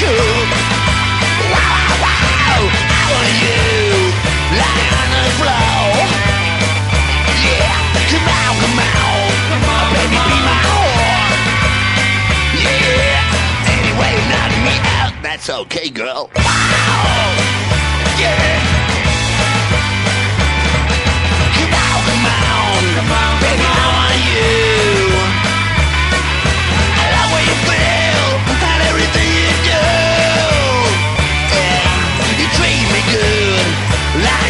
you? Lying on the floor. Yeah, come on, come on. Come on, baby, be my whore. Yeah, anyway, knock me out. That's okay, girl. Wow. Yeah. Life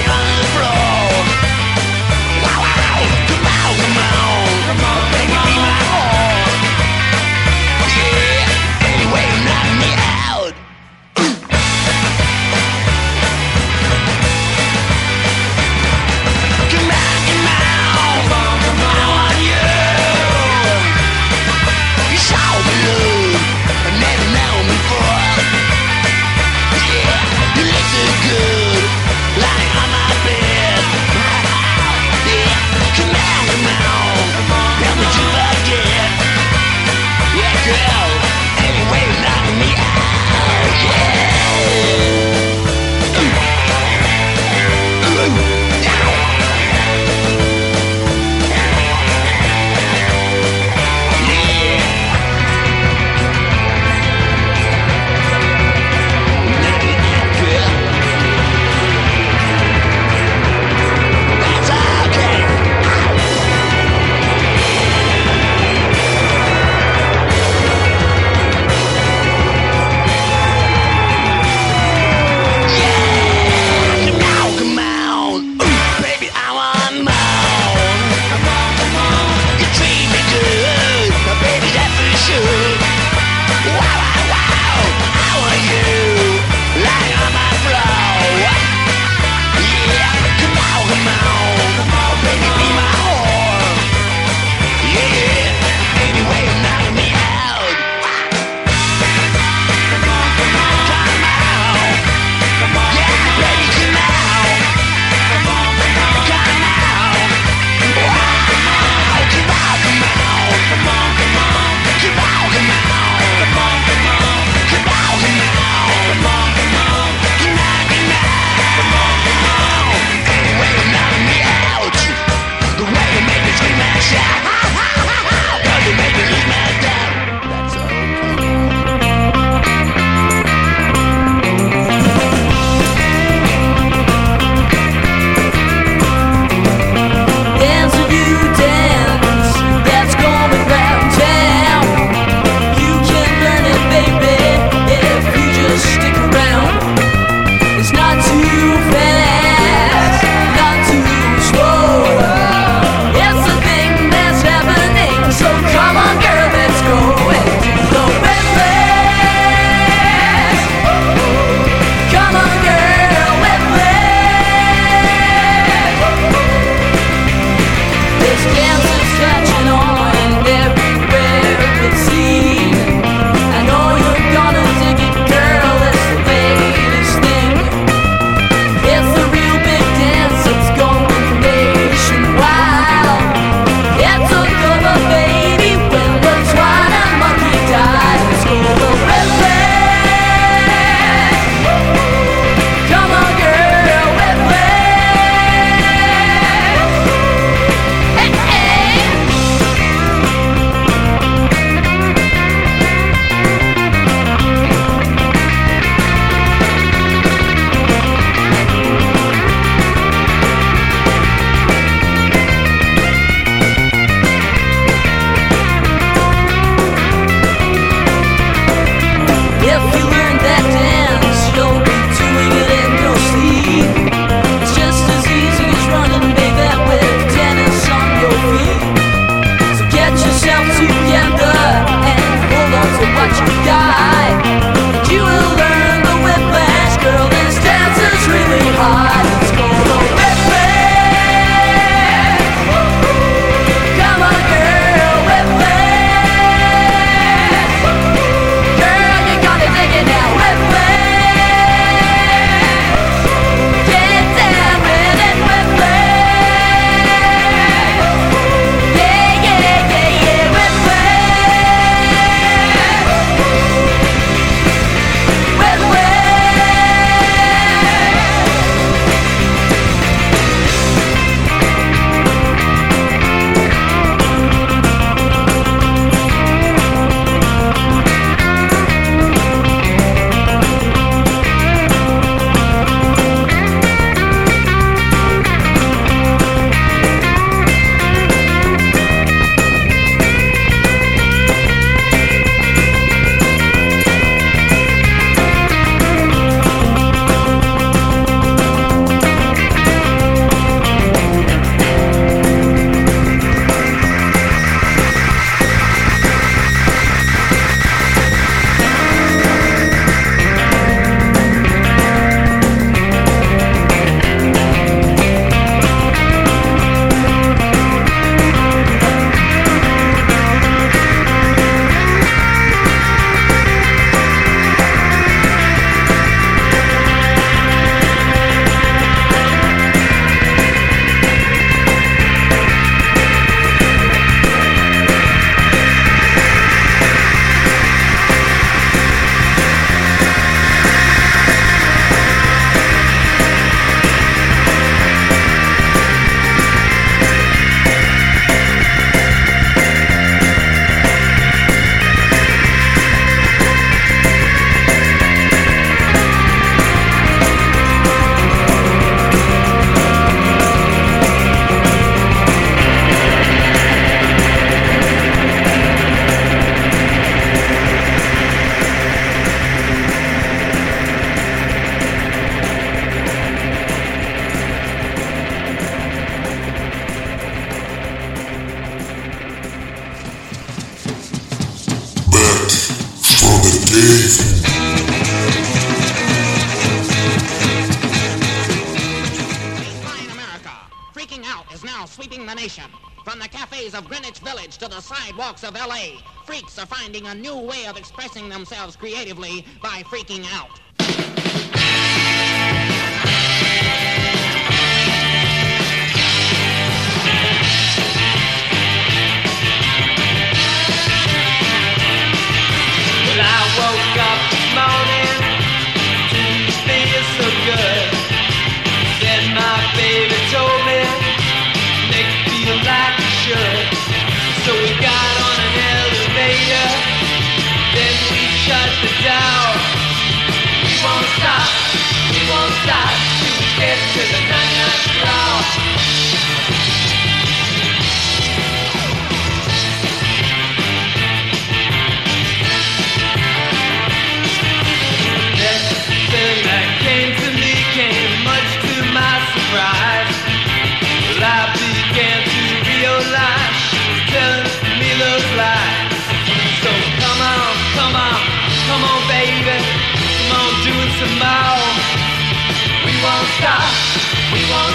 finding a new way of expressing themselves creatively by freaking out.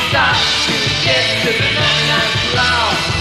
stop to get to the midnight cloud.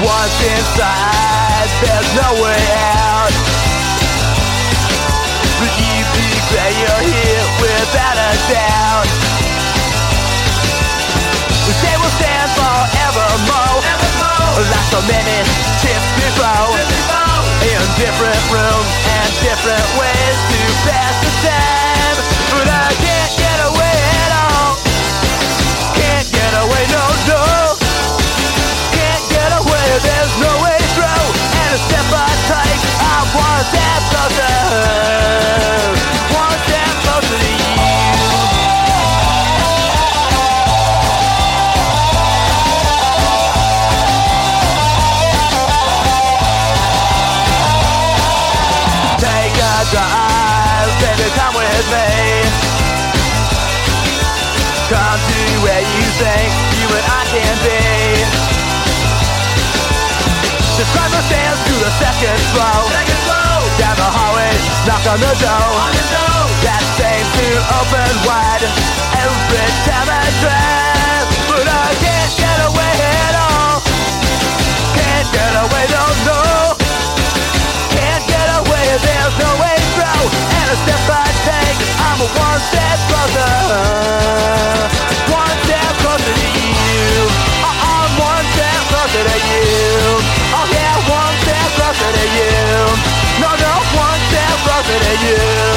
Once inside, there's no way out. But you declare you're here without a doubt. They will stand forevermore. Like so many tips before. In different rooms and different ways to pass the time. But I can't I take, I'm one step closer. Closer to you. Take a drive, come with me. Come to where you think you and I can be. The driver stands to the second floor. Down the hallway, knock on the door. That seems to open wide every time I drive. But I can't get away at all. Can't get away, no, no. Can't get away, there's no way through. And a step I take, I'm a one step closer. One step closer to you. I'm one step closer to you. Oh yeah, one step closer to you. No, no, one step closer to you.